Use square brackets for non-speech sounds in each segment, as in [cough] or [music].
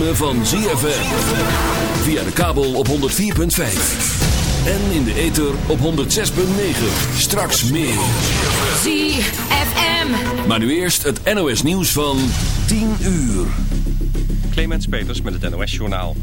ritme van ZFM. Via de kabel op 104.5. En in de ether op 106.9. Straks meer. ZFM. Maar nu eerst het NOS nieuws van 10 uur. Clemens Peters met het NOS Journaal.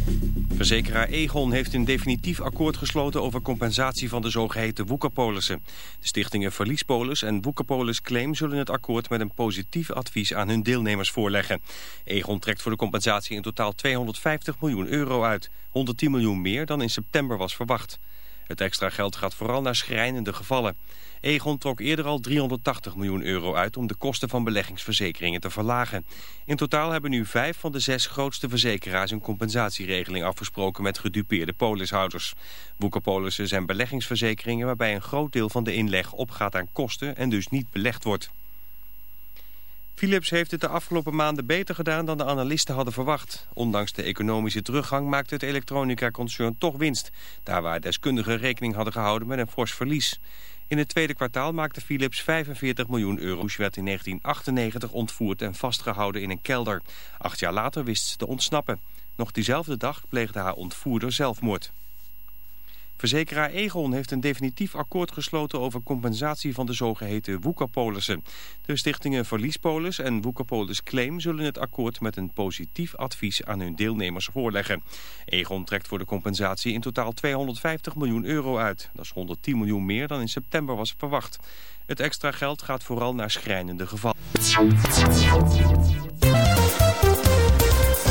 Verzekeraar Egon heeft een definitief akkoord gesloten over compensatie van de zogeheten woekerpolissen. Stichtingen Verliespolis en Woekerpolis Claim zullen het akkoord met een positief advies aan hun deelnemers voorleggen. Egon trekt voor de compensatie in totaal 250 miljoen euro uit, 110 miljoen meer dan in september was verwacht. Het extra geld gaat vooral naar schrijnende gevallen. Egon trok eerder al 380 miljoen euro uit om de kosten van beleggingsverzekeringen te verlagen. In totaal hebben nu vijf van de zes grootste verzekeraars een compensatieregeling afgesproken met gedupeerde polishouders. Boekenpolissen zijn beleggingsverzekeringen waarbij een groot deel van de inleg opgaat aan kosten en dus niet belegd wordt. Philips heeft het de afgelopen maanden beter gedaan dan de analisten hadden verwacht. Ondanks de economische teruggang maakte het elektronica-concern toch winst. Daar waar deskundigen rekening hadden gehouden met een fors verlies. In het tweede kwartaal maakte Philips 45 miljoen euro. Ze werd in 1998 ontvoerd en vastgehouden in een kelder. Acht jaar later wist ze te ontsnappen. Nog diezelfde dag pleegde haar ontvoerder zelfmoord. Verzekeraar Egon heeft een definitief akkoord gesloten over compensatie van de zogeheten woekerpolissen. De stichtingen Verliespolis en Woekerpolis Claim zullen het akkoord met een positief advies aan hun deelnemers voorleggen. Egon trekt voor de compensatie in totaal 250 miljoen euro uit. Dat is 110 miljoen meer dan in september was verwacht. Het extra geld gaat vooral naar schrijnende gevallen.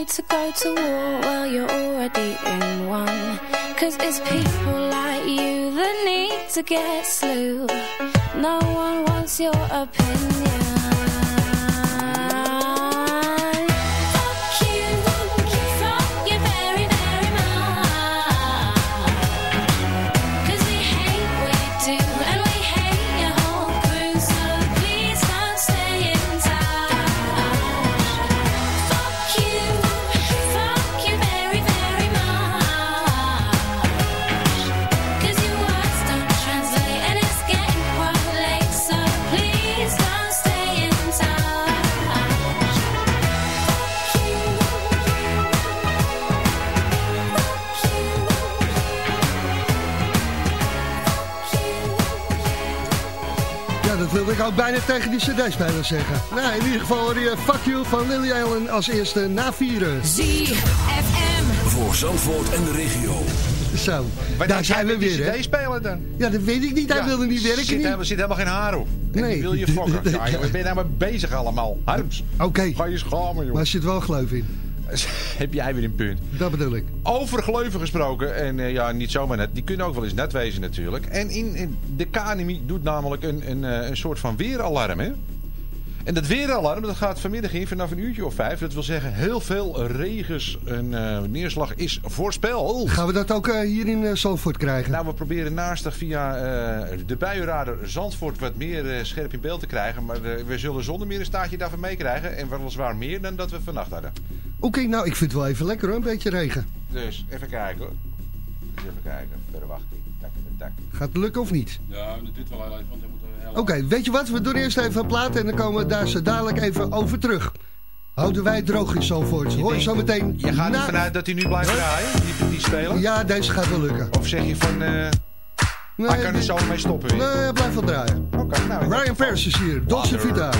Need to go to war. Well, you're already in one. Cause it's people like you that need to get slew. No one wants your opinion. Ook bijna tegen die cd-speler zeggen. Nou, in ieder geval hoor je Fuck You van Lily Allen als eerste na vieren. ZFM. Voor Zandvoort en de regio. Zo, daar zijn we weer, hè? spelen dan? Ja, dat weet ik niet. Hij wilde niet werken. Zit, niet. helemaal, zit helemaal geen haar op. Nee. die wil je fokken. [laughs] Ja, joh, ik ben nou maar bezig allemaal. Harms. Oké, Ga je schamen, maar joh. er zit wel geloof in. [laughs] Heb jij weer een punt. Dat bedoel ik. Over gleuven gesproken. En eh, ja, niet zomaar net. Die kunnen ook wel eens net wezen natuurlijk. En in, in de KNMI doet namelijk een, een, eh, een soort van weeralarm, hè? En dat weeralarm dat gaat vanmiddag in vanaf een uurtje of vijf. Dat wil zeggen heel veel regens en eh, neerslag is voorspeld. Gaan we dat ook eh, hier in uh, Zandvoort krijgen? Nou, we proberen naastig via eh, de buienradar Zandvoort wat meer eh, scherp in beeld te krijgen. Maar eh, we zullen zonder meer een staartje daarvan meekrijgen. En weliswaar meer dan dat we vannacht hadden. Oké, nou ik vind het wel even lekker hoor, een beetje regen. Dus even kijken hoor. Dus even kijken. Verwachting. Tak, tak, tak. Gaat het lukken of niet? Ja, dat duurt wel heel even, want hij moet Oké, weet je wat? We doen eerst even een plaat en dan komen we daar zo dadelijk even over terug. Houden wij droog in Zandvoort. Hoor je zo meteen... Je gaat ervan uit dat hij nu blijft draaien, die, die spelen? Ja, deze gaat wel lukken. Of zeg je van, eh Nee, hij kan er zo mee stoppen weer? Nee, hij blijft wel draaien. Oké, nou... Ryan. Paris is hier, Dolce. Vita.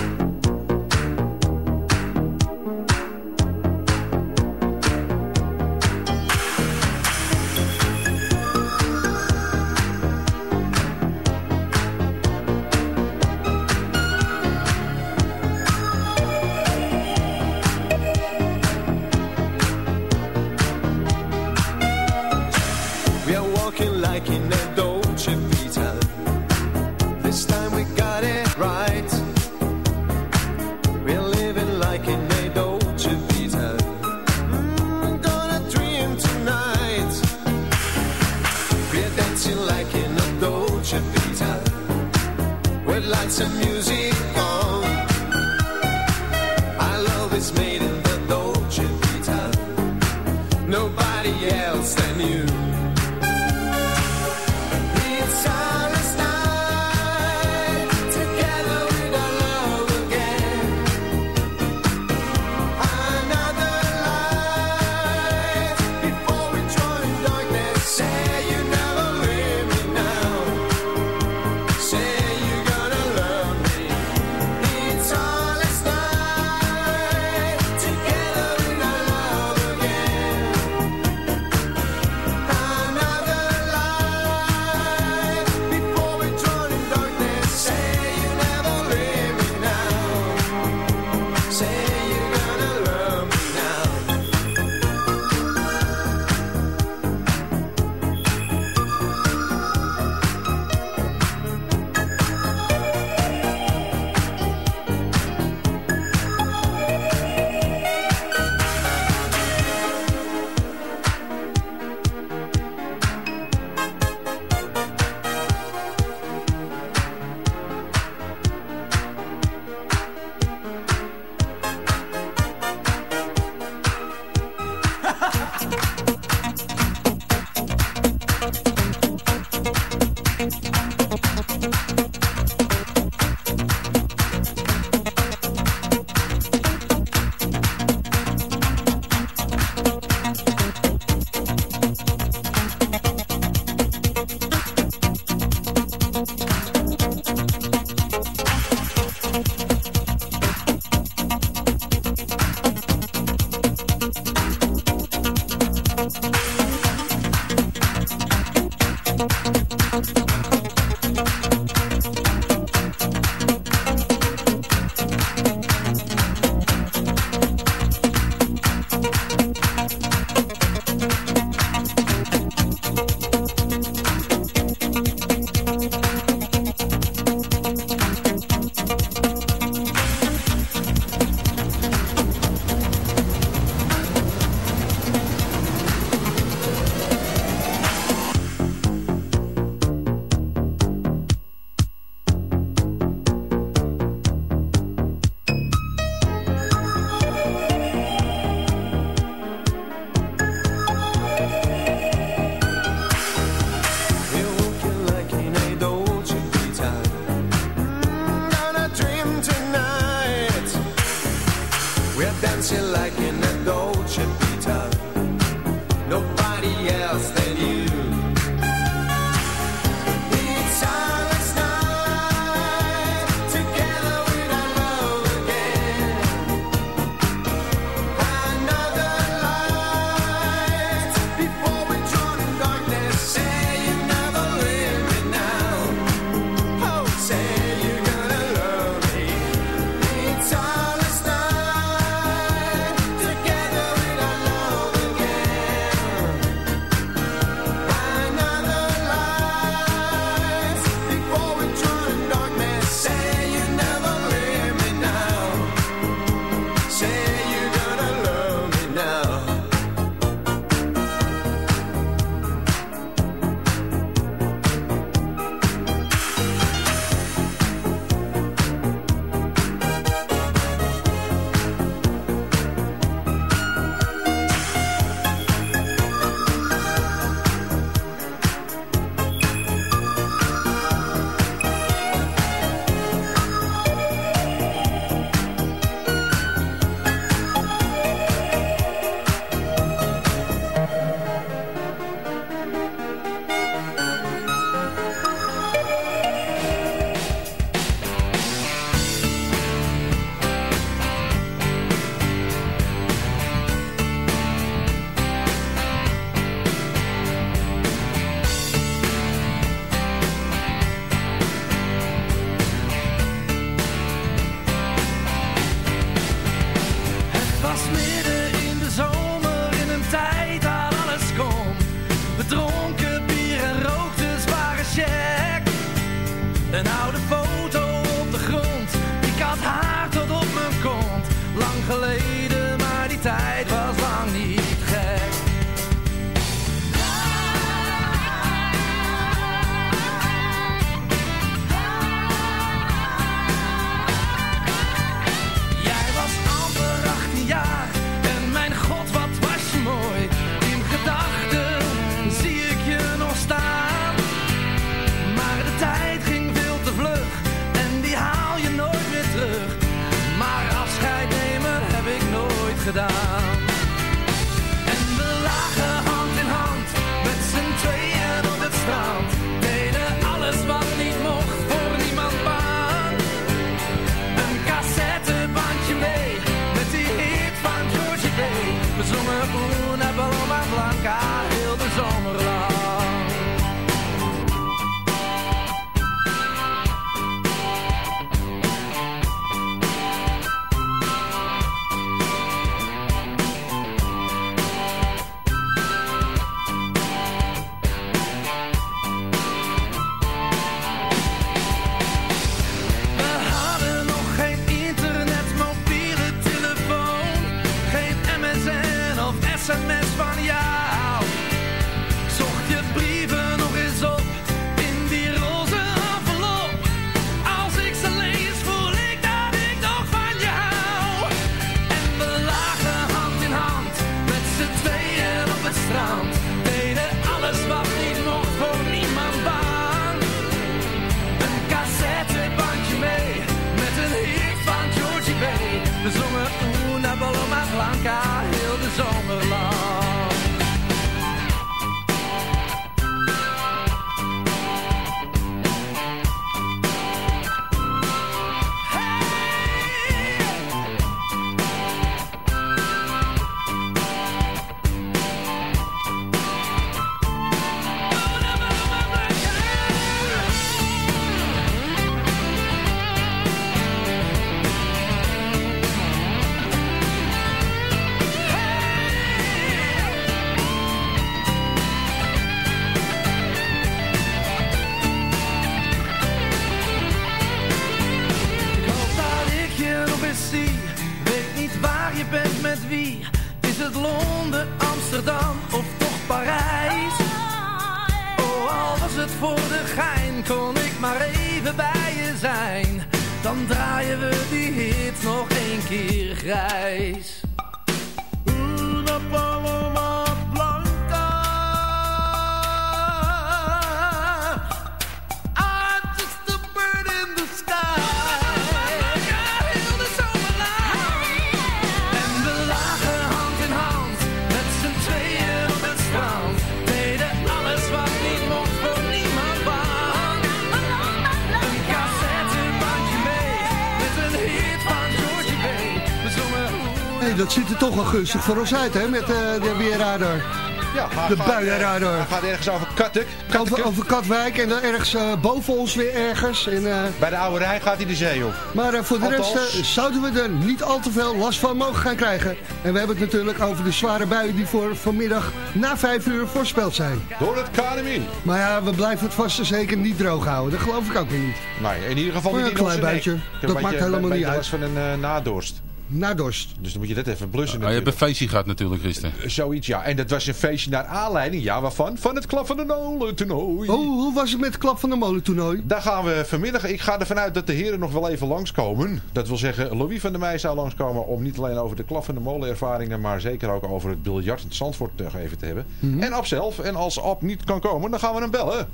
Gunstig voor ons uit, hè, met eh, de weerradar. Ja, de gaat, buienradar. Hij gaat ergens over Kattek. Over, over Katwijk en dan ergens eh, boven ons weer ergens. En, eh, Bij de oude rij gaat hij de zee op. maar eh, voor de Althans. rest eh, zouden we er niet al te veel last van mogen gaan krijgen. En we hebben het natuurlijk over de zware buien die voor vanmiddag na vijf uur voorspeld zijn. Door het KNMI. Maar ja, we blijven het vast en zeker niet droog houden. Dat geloof ik ook weer niet. Nee, in ieder geval Maar niet een klein buitje. Dat maakt helemaal niet uit. van een eh, nadorst. Na dorst. Dus dan moet je dat even blussen Nou, je hebt een feestje gehad natuurlijk gisteren. Zoiets, ja. En dat was een feestje naar aanleiding, ja, waarvan? Van het Klap van de Nolen toernooi. Oh, hoe was het met het klap van de molen toernooi? Daar gaan we vanmiddag. Ik ga ervan uit dat de heren nog wel even langskomen. Dat wil zeggen, Louis van der Meij zou langskomen om niet alleen over de klap van de molen ervaringen, maar zeker ook over het biljart in het Zandvoort even te hebben. Mhm. En Ab zelf. En als Ab niet kan komen, dan gaan we hem bellen.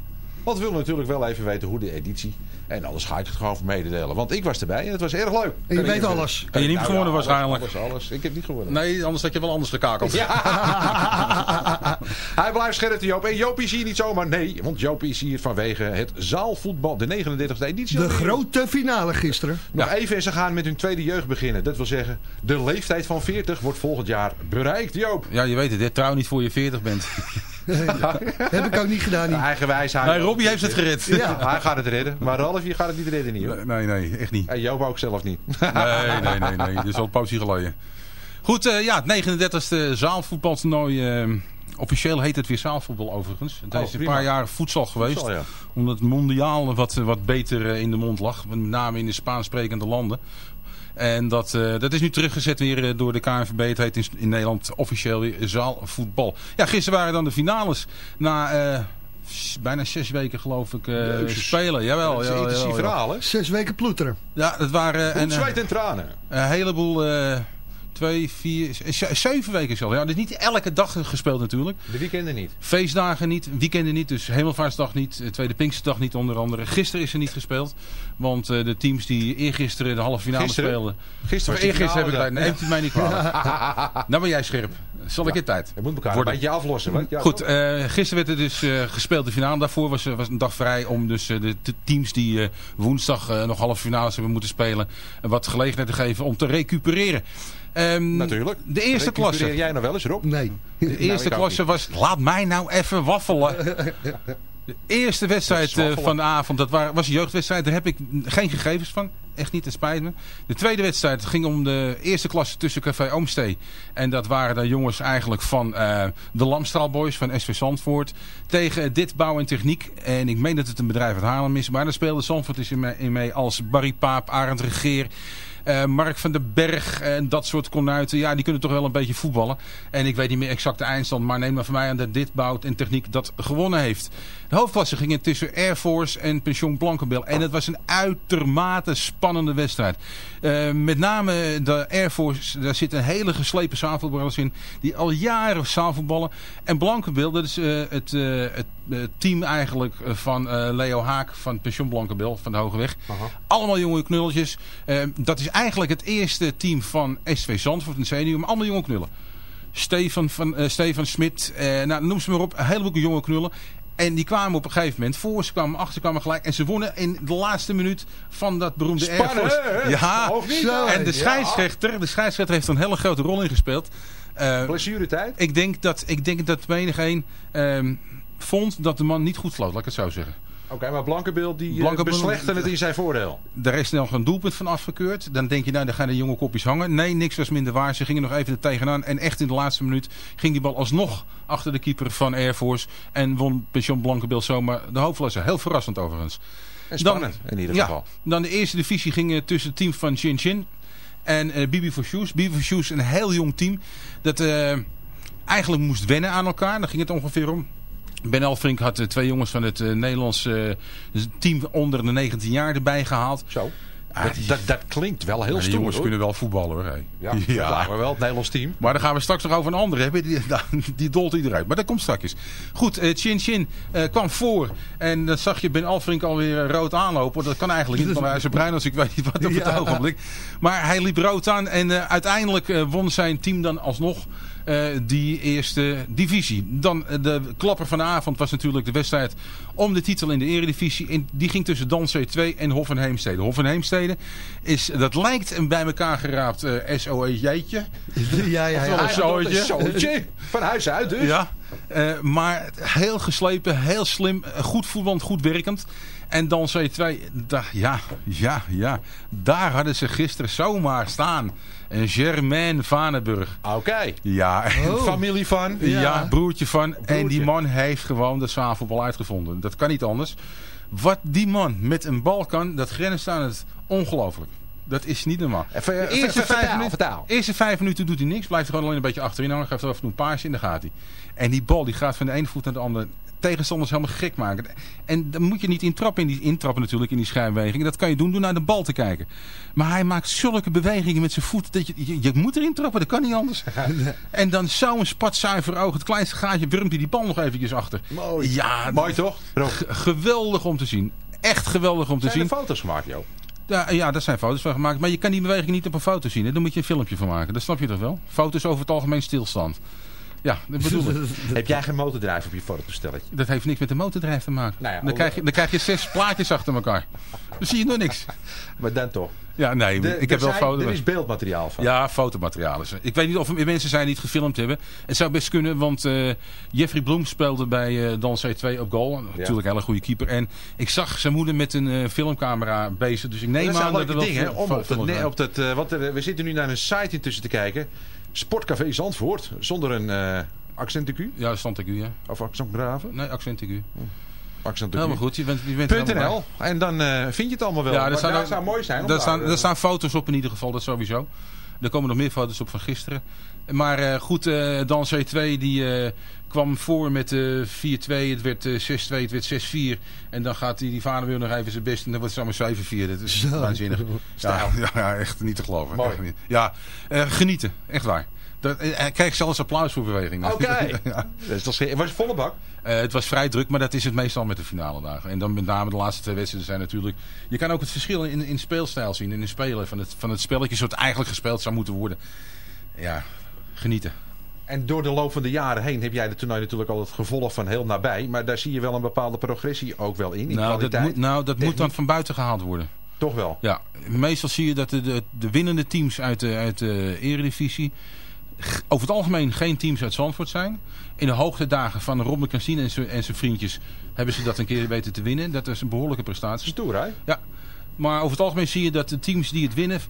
Want we willen natuurlijk wel even weten hoe de editie. En alles ga ik het gewoon mededelen. Want ik was erbij en het was erg leuk. En je weet alles. En je niet Nou gewonnen ja, alles, waarschijnlijk. Alles, alles. Ik heb niet gewonnen. Nee, anders had je wel anders gekakeld. Ja. [laughs] Hij blijft scherp, Joop. En Joop is hier niet zomaar. Nee, want Joop is hier vanwege het zaalvoetbal. De 39e editie. De grote finale gisteren. Nog even en ze gaan met hun tweede jeugd beginnen. Dat wil zeggen, de leeftijd van 40 wordt volgend jaar bereikt, Joop. Ja, je weet het, trouw niet voor je 40 bent. [laughs] Heb ik ook niet gedaan. Niet. Eigenwijs. Hij Nee, Robbie heeft het gered. Ja, [laughs] hij gaat het redden. Maar Ralf, je gaat het niet redden, niet hoor. Nee, nee, echt niet. En Joop ook zelf niet. [laughs] Nee, nee, nee, nee. Dit is al een poosje geleden. Goed, eh, ja, het 39e zaalvoetbaltoernooi. eh, officieel heet het weer zaalvoetbal overigens. Het Oh, is een prima. paar jaar voedsel geweest. Voedsel, ja. Omdat het mondiaal wat, wat beter eh, in de mond lag. Met name in de Spaans sprekende landen. En dat, eh, dat is nu teruggezet weer eh, door de KNVB. Het heet in, in Nederland officieel weer zaalvoetbal. Ja, gisteren waren dan de finales. Na eh, bijna zes weken geloof ik eh, Jezus. spelen. Jawel, Dat is een jawel, intensief jawel, jawel. verhaal, hè? Zes weken ploeteren. Ja, dat waren Bloed, eh, zweet en tranen. een heleboel... Twee, vier, zeven weken zelf. Ja, dus niet elke dag gespeeld natuurlijk. De weekenden niet. Feestdagen niet, weekenden niet, dus Hemelvaartsdag niet, eh, Tweede Pinksterdag niet onder andere. Gisteren is er niet gespeeld, want eh, de teams die eergisteren de halve finale Gisteren? speelden... Gisteren Of die eergisteren heb ik neemt u mij niet kwalijk. [laughs] nou ben jij scherp. Zal ik in tijd. Je moet elkaar Worden. een beetje aflossen. Ja, Goed, eh, gisteren werd er dus gespeeld de finale. Daarvoor was, was een dag vrij om dus de teams die woensdag nog halve finales hebben moeten spelen... wat gelegenheid te geven om te recupereren. Ehm, Natuurlijk. De eerste klasse. Jij nog wel eens, Rob? Nee. De eerste ik ook klasse was... Laat mij nou even waffelen. De eerste wedstrijd eh, van de avond, dat wa- was een jeugdwedstrijd. Daar heb ik geen gegevens van. Echt niet, het spijt me. De tweede wedstrijd ging om de eerste klasse tussen Café Oomstee. En dat waren de jongens eigenlijk van eh, de Lamstraal Boys van SV Zandvoort. Tegen Dit Bouw en Techniek. En ik meen dat het een bedrijf uit Haarlem is. Maar daar speelde Zandvoort is in mee, in mee als Barry Paap, Arend Regeer. Eh, Mark van den Berg en dat soort konuiten. Ja, die kunnen toch wel een beetje voetballen. En ik weet niet meer exact de eindstand. Maar neem maar van mij aan dat dit bouwt en techniek dat gewonnen heeft. De hoofdklasse ging tussen Air Force en Pension Blankenbil. En het was een uitermate spannende wedstrijd. Eh, met name de Air Force, daar zitten hele geslepen zaalvoetballers in. Die al jaren zaalvoetballen. En Blankenbil, dat is eh, het, eh, het eh, team eigenlijk van Leo Haak van Pension Blankenbil van de Hogeweg. Allemaal jonge knulletjes. Dat is eigenlijk het eerste team van SV Zandvoort, een senior. Maar allemaal jonge knullen. Stefan, van, Stefan Smit, nou, noem ze maar op. Een heleboel jonge knullen. En die kwamen op een gegeven moment voor, ze kwamen achter, ze kwamen gelijk. En ze wonnen in de laatste minuut van dat beroemde Air Force. Ja, niet? En de scheidsrechter, de scheidsrechter heeft er een hele grote rol in gespeeld. Eh, Blessuretijd? ik denk dat, ik denk dat menigeen ehm vond dat de man niet goed floot, laat ik het zo zeggen. Oké, maar Blankenbil die eh, beslechten het in zijn voordeel. Daar is snel een doelpunt van afgekeurd. Dan denk je, nou, dan gaan de jonge kopjes hangen. Nee, niks was minder waar. Ze gingen nog even er tegenaan. En echt in de laatste minuut ging die bal alsnog achter de keeper van Air Force. En won Pension Blankenbil zomaar de hoofdklasse. Heel verrassend overigens. En spannend in ieder ja, geval. Dan de eerste divisie ging eh, tussen het team van Chin Chin en eh, Bibi for Shoes. Bibi for Shoes, een heel jong team. Dat eigenlijk moest wennen aan elkaar. Daar ging het ongeveer om. Ben Elfrink had eh, twee jongens van het eh, Nederlandse eh, team onder de 19 jaar erbij gehaald. Zo. Ah, Dat, dat, dat klinkt wel heel Ja, die stoer, jongens hoor. kunnen wel voetballen hoor. hey. Ja, [laughs] ja. maar wel het Nederlands team. Maar dan gaan we straks nog over een andere hebben. Die, [laughs] die dolt iedereen. Maar dat komt straks. Goed, eh, Chin Chin kwam voor. En dan zag je Ben Alfrink alweer rood aanlopen. Dat kan eigenlijk niet van zijn brein als ik weet niet wat op het Ja. ogenblik. Maar hij liep rood aan. En uiteindelijk won zijn team dan alsnog die eerste divisie. Dan eh, de klapper van de avond was natuurlijk de wedstrijd om de titel in de eredivisie. En die ging tussen Dan C2 en Hof en Heemstede. Hof en Heemstede is, dat lijkt een bij elkaar geraapt eh SOE-jeetje. [laughs] Ja, ja, ja. een zootje. Van huis uit dus. Ja, eh, maar heel geslepen, heel slim, eh, goed voetballend, goed werkend. En dan C2, da- ja, ja, ja, daar hadden ze gisteren zomaar staan. Een Germain Vanenburg. Oké. Ja, en- [laughs] Familie van. ja. broertje van. En die man heeft gewoon de zaalvoetbal uitgevonden. Dat kan niet anders. Wat die man met een bal kan, dat grenst aan het ongelooflijk. Dat is niet normaal. De eerste, vijf vertaal, minuten, vertaal. eerste vijf minuten doet hij niks. Blijft er gewoon alleen een beetje achterin hangen. Geeft af en toe een paasje en dan gaat hij. En die bal die gaat van de ene voet naar de andere. Tegenstanders helemaal gek maken. En dan moet je niet intrappen, in die, intrappen natuurlijk in die schijnbeweging. Dat kan je doen door naar de bal te kijken. Maar hij maakt zulke bewegingen met zijn voet. Dat je, je, je moet erin trappen, dat kan niet anders. [laughs] en dan zo'n spatzuiver oog. Het kleinste gaatje wurmt hij die bal nog eventjes achter. Mooi. Ja, Mooi toch? Geweldig om te zien. Echt geweldig om te Zijn zien. foto's gemaakt, joh? Ja, ja, daar zijn foto's van gemaakt. Maar je kan die beweging niet op een foto zien. Hè? Daar moet je een filmpje van maken. Dat snap je toch wel? Foto's over het algemeen stilstand. Ja, dat bedoel ik. [laughs] Heb jij geen motordrijf op je fototoestelletje? Dat heeft niks met de motordrijf te maken. Nou ja, dan, krijg je, dan krijg je zes plaatjes achter elkaar. Dan zie je nog niks. [laughs] Maar dan toch. Ja, nee, De- ik heb wel foto's. Er is beeldmateriaal van. Ja, fotomateriaal is er. Ik weet niet of er mensen zijn die het gefilmd hebben. Het zou best kunnen, want eh, Jeffrey Bloem speelde bij eh Dan C2 op goal. Natuurlijk een hele goede keeper. En ik zag zijn moeder met een eh, filmcamera bezig. Dus ik neem dat aan dat er wel ding, hè? fil- Om op dat, op dat, want eh, we zitten nu naar een site intussen te kijken. Sportcafé Zandvoort. Zonder een eh accent de Q. Ja, ik u, ja. Of accent graven. Nee, accent ik u. accent Helemaal goed, je bent, je bent helemaal .nl. En dan eh, vind je het allemaal wel. Ja, ook- zou mooi zijn. Daar staan, daar, daar staan foto's op in ieder geval, dat sowieso. Er komen nog meer foto's op van gisteren. Maar eh, goed, eh Dan C2 die eh, kwam voor met eh 4-2. Het werd eh, 6-2, het werd 6-4. En dan gaat die, die vader weer nog even zijn best. En dan wordt het allemaal 7-4. Dat is Zo. waanzinnig. [laughs] Ja, ja, ja, echt niet te geloven. Mooi. Echt niet. Ja, eh, genieten. Echt waar. Dat, eh, hij zelfs applaus voor beweging. Oké. [laughs] ja. Dat is toch sche- was het volle bak? Eh, het was vrij druk, maar dat is het meestal met de finale dagen. En dan met name de laatste twee wedstrijden zijn natuurlijk... Je kan ook het verschil in, in speelstijl zien, in het spelen van het, van het spelletje zoals het eigenlijk gespeeld zou moeten worden. Ja, genieten. En door de loop van de jaren heen heb jij de toernooi natuurlijk al het gevolg van heel nabij. Maar daar zie je wel een bepaalde progressie ook wel in. in nou, dat, moet, nou, dat moet dan van buiten gehaald worden. Toch wel. Ja, meestal zie je dat de, de, de winnende teams uit de, uit de eredivisie... over het algemeen geen teams uit Zandvoort zijn. In de hoogtedagen van Robbe Cassine en zijn en zijn vriendjes... hebben ze dat een keer weten te winnen. Dat is een behoorlijke prestatie. Stoer, hè? Ja, maar over het algemeen zie je dat de teams die het winnen...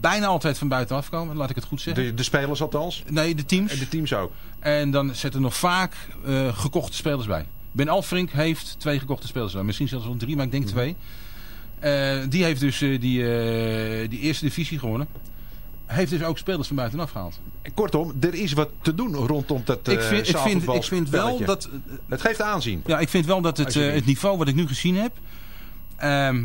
bijna altijd van buitenaf komen, laat ik het goed zeggen. De, de spelers althans. Nee, de teams. En de teams ook. En dan zetten nog vaak eh, gekochte spelers bij. Ben Alfrink heeft twee gekochte spelers bij. Misschien zelfs wel drie, maar ik denk twee. Eh, die heeft dus eh, die, die eerste divisie gewonnen. Heeft dus ook spelers van buitenaf gehaald. Kortom, er is wat te doen rondom dat ik, vind, ik, vind, ik vind wel dat... Het geeft aanzien. Ja, ik vind wel dat het, het niveau wat ik nu gezien heb... ehm,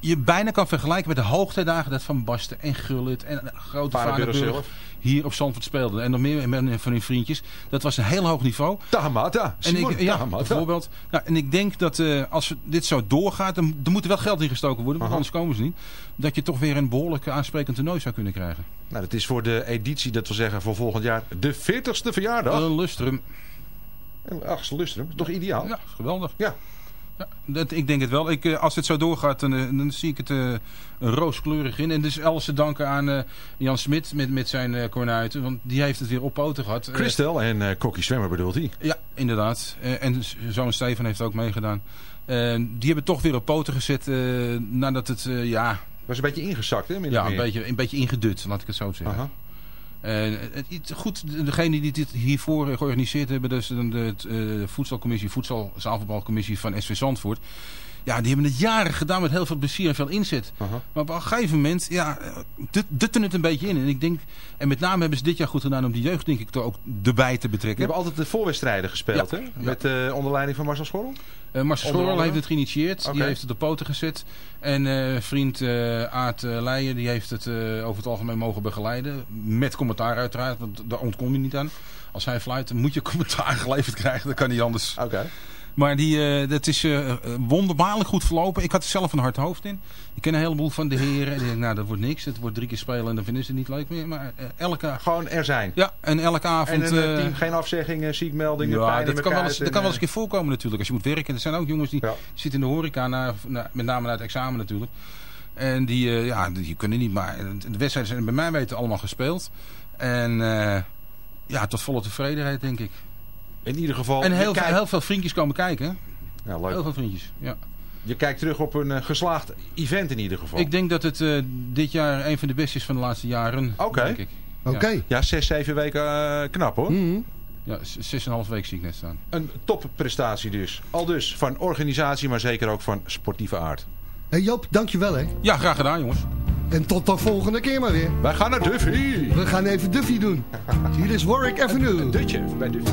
je bijna kan vergelijken met de hoogtijdagen dat Van Basten en Gullit en grote zelf. hier op Zandvoort speelden. En nog meer van hun vriendjes. Dat was een heel hoog niveau. Tahamata. En ik, ja, Tahamata. bijvoorbeeld. Nou, en ik denk dat eh, als dit zo doorgaat, dan er moet er wel geld in gestoken worden, want Aha. anders komen ze niet. Dat je toch weer een behoorlijk aansprekend toernooi zou kunnen krijgen. Nou, dat is voor de editie, dat wil zeggen voor volgend jaar, de 40ste verjaardag. Een lustrum. Ach, lustrum. Toch ideaal? Ja, geweldig. Ja. Ja, dat, ik denk het wel. Ik, eh, als het zo doorgaat, dan, eh, dan zie ik het eh, rooskleurig in. En dus alles te danken aan Jan Smit met, met zijn kornuiten. Want die heeft het weer op poten gehad. Eh, Christel en eh Kokkie Zwemmer bedoelt hij. Ja, inderdaad. En zoon Stefan heeft ook meegedaan. Die hebben toch weer op poten gezet nadat het, ja... Was een beetje ingezakt, hè? Ja, een beetje, een beetje ingedut, laat ik het zo zeggen. Aha. Eh, het- goed, degene die dit hiervoor georganiseerd hebben, dus de, de, de voedselcommissie, van SV Zandvoort. Ja, die hebben het jaren gedaan met heel veel plezier en veel inzet. Maar op een gegeven moment, ja, dut- dutten het een beetje in. En ik denk, en met name hebben ze dit jaar goed gedaan om die jeugd, denk ik, er ook erbij te Die betrekken. hebben altijd de voorwedstrijden gespeeld, Ja. hè? Met eh onder leiding van Marcel Schorrel. Eh Marcel Schorrel heeft het geïnitieerd. Die heeft het op poten gezet. En eh, vriend eh Aart Leijen die heeft het over het algemeen mogen begeleiden. Met commentaar uiteraard, want daar ontkom je niet aan. Als hij fluit, moet je commentaar [laughs] geleverd krijgen. Dat kan niet anders. Oké. Maar die, eh, dat is eh, eh, wonderbaarlijk goed verlopen. Ik had er zelf een hard hoofd in. Ik ken een heleboel van de heren. En ik denk, nou, dat wordt niks. Het wordt drie keer spelen en dan vinden ze het niet leuk meer. Maar elke... Gewoon er zijn. Ja, en elke avond... En een eh, team, geen afzeggingen, ziekmeldingen, ja, pijn in dat kan, wel eens, dat kan wel eens en, een keer voorkomen natuurlijk. Als je moet werken. Er zijn ook jongens die Ja. zitten in de horeca, na, na- met name na het examen natuurlijk. En die, ja, die kunnen niet. Maar de wedstrijden zijn bij mij weten allemaal gespeeld. En ja, tot volle tevredenheid denk ik. In ieder geval, En heel, kijkt- heel veel vriendjes komen kijken. Ja, leuk. Heel veel vriendjes, ja. Je kijkt terug op een eh, geslaagd event in ieder geval. Ik denk dat het eh, dit jaar een van de beste is van de laatste jaren. Oké. denk ik. Oké. Ja, zes, zeven weken eh, knap hoor. Mhm. Ja, zes en een half week zie ik net staan. Een topprestatie dus. Al dus van organisatie, maar zeker ook van sportieve aard. Hey Joop, dankjewel hè. Ja, graag gedaan jongens. En tot de volgende keer maar weer. Wij gaan naar Duffy. We gaan even Duffy doen. [laughs] Hier is Warwick Avenue. Een dutje bij Duffy.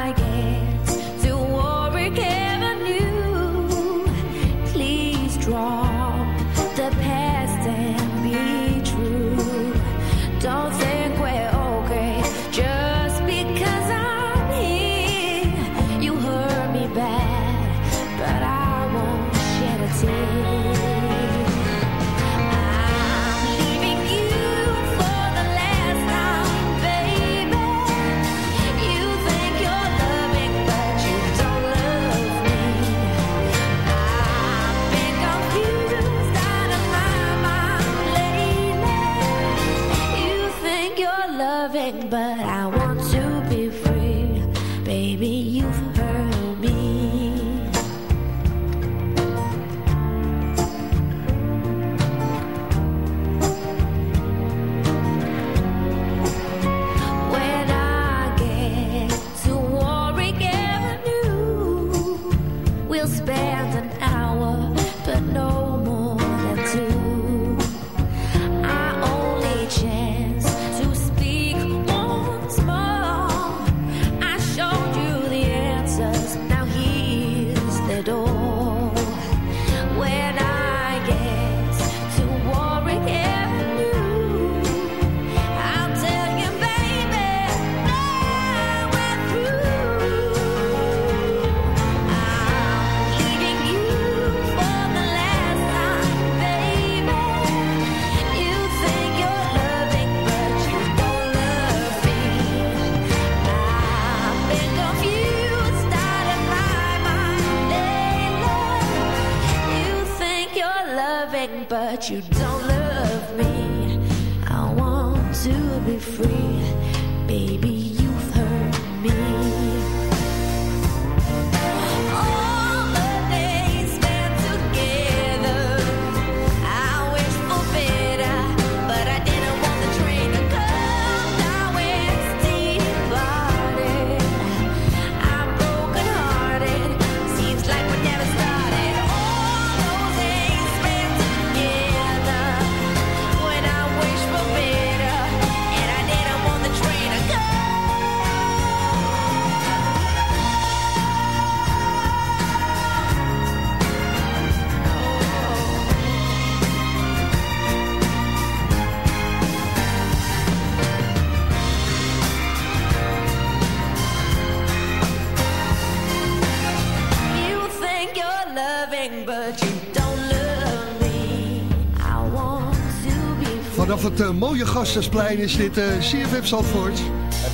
het eh, mooie Gastensplein is dit uh, CFM Zandvoort.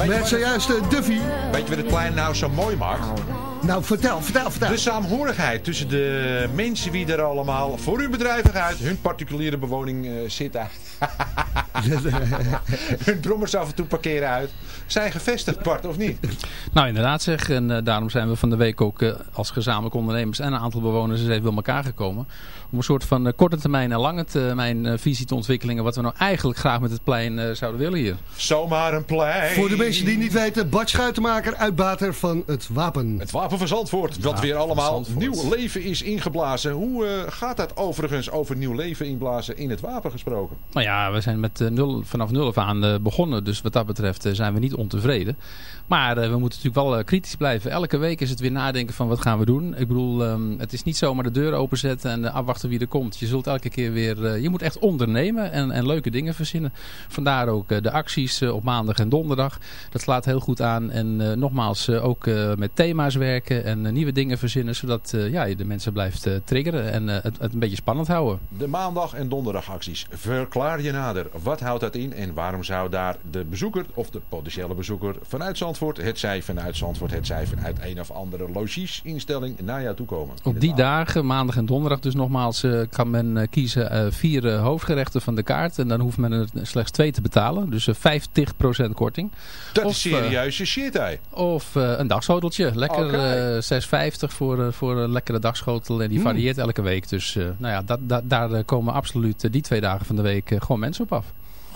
Met zojuist uh, Duffy. Weet je wat het plein nou zo mooi maakt? Nou, vertel, vertel, vertel. De saamhorigheid tussen de mensen die er allemaal voor hun bedrijvigheid, hun particuliere bewoning eh, zitten. [laughs] [laughs] hun brommers af en toe parkeren uit. Zijn gevestigd, Bart, of niet? Nou, inderdaad zeg. En eh, daarom zijn we van de week ook eh, als gezamenlijk ondernemers en een aantal bewoners eens even bij elkaar gekomen. Om een soort van eh, korte termijn en lange termijn visie te ontwikkelingen. Wat we nou eigenlijk graag met het plein zouden willen hier. Zomaar een plein. Voor de mensen die niet weten, Bart Schuitenmaker, uitbater van het Wapen. Het Wapen van Zandvoort, wat Ja, weer allemaal Zandvoort. nieuw leven is ingeblazen. Hoe eh, gaat dat overigens over nieuw leven inblazen in het Wapen gesproken? Nou ja, we zijn met nul, vanaf nul af aan eh, begonnen. Dus wat dat betreft zijn we niet ontevreden. Maar eh, we moeten natuurlijk wel eh, kritisch blijven. Elke week is het weer nadenken van wat gaan we doen. Ik bedoel, ehm, het is niet zomaar de deur openzetten en eh, afwachten wie er komt. Je zult elke keer weer... je moet echt ondernemen en, en leuke dingen verzinnen. Vandaar ook de acties op maandag en donderdag. Dat slaat heel goed aan. En nogmaals, ook met thema's werken en nieuwe dingen verzinnen. Zodat ja, je de mensen blijft triggeren en het, het een beetje spannend houden. De maandag- en donderdagacties. Verklaar je nader. Wat houdt dat in en waarom zou daar de bezoeker of de potentiële bezoeker vanuit Zandvoort, het zij vanuit Zandvoort, het zij vanuit een of andere logiesinstelling naar jou toe komen? Op die dagen, maandag en donderdag dus nogmaals, eh, kan men eh, kiezen eh, vier hoofdgerechten van de kaart. En dan hoeft men er slechts twee te betalen. Dus eh, 50% korting. Dat Of, is serieuze shit? Of een dagschoteltje. Lekker Oké. eh 6,50 voor, voor een lekkere dagschotel. En die Mm. varieert elke week. Dus nou ja, dat, dat, daar komen absoluut die twee dagen van de week gewoon mensen op af.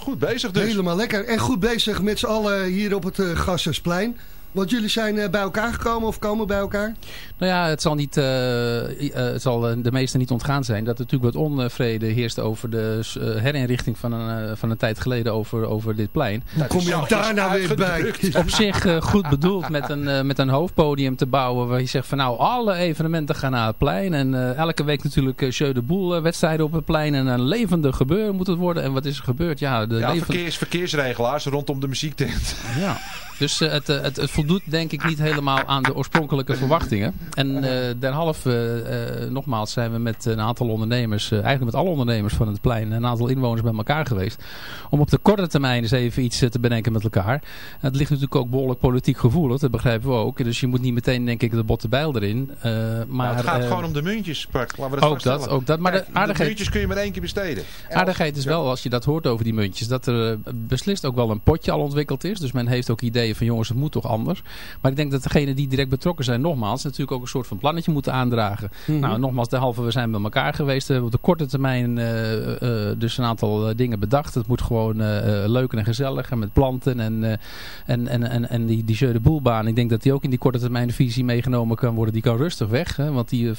Goed bezig dus. Helemaal lekker. En goed bezig met z'n allen hier op het uh, Gassersplein. Want jullie zijn eh, bij elkaar gekomen of komen bij elkaar? Nou ja, het zal, niet, eh, eh, het zal de meesten niet ontgaan zijn dat er natuurlijk wat onvrede heerst over de herinrichting van een, van een tijd geleden over, over dit plein. Hoe kom je daar nou weer bij? Op zich eh, goed bedoeld met een, met een hoofdpodium te bouwen waar je zegt van nou alle evenementen gaan naar het plein. En eh, elke week natuurlijk uh, Jeu de Boel wedstrijden op het plein en een levende gebeuren moet het worden. En wat is er gebeurd? Ja, de Ja, leven- verkeers, verkeersregelaars rondom de muziektent. Ja. [laughs] Dus eh, het, eh, het, het voldoet denk ik niet helemaal aan de oorspronkelijke verwachtingen. En derhalve, eh, nogmaals, zijn we met een aantal ondernemers, eigenlijk met alle ondernemers van het plein, een aantal inwoners bij elkaar geweest. Om op de korte termijn eens even iets te bedenken met elkaar. Het ligt natuurlijk ook behoorlijk politiek gevoelig, dat begrijpen we ook. Dus je moet niet meteen denk ik de botte bijl erin. eh, maar, het gaat gewoon om de muntjes, Bart. Laten we dat ook dat, ook dat. Maar Kijk, de aardigheid... muntjes kun je maar één keer besteden. Aardigheid is wel, als je dat hoort over die muntjes, dat er beslist ook wel een potje al ontwikkeld is. Dus men heeft ook ideeën ideeën van jongens, het moet toch anders. Maar ik denk dat degenen die direct betrokken zijn, nogmaals, natuurlijk ook een soort van plannetje moeten aandragen. Mhm. Nou, nogmaals, derhalve we zijn bij elkaar geweest. We hebben op de korte termijn eh, eh, dus een aantal eh, dingen bedacht. Het moet gewoon leuk en gezellig en met planten en, en, en, en, en die, die Jeu de Boelbaan. Ik denk dat die ook in die korte termijn visie meegenomen kan worden. Die kan rustig weg, hè, want die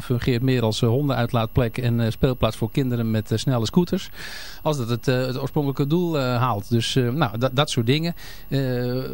fungeert meer als hondenuitlaatplek en speelplaats voor kinderen met snelle scooters. Als dat het, het oorspronkelijke doel haalt. Dus nou, dat, dat soort dingen.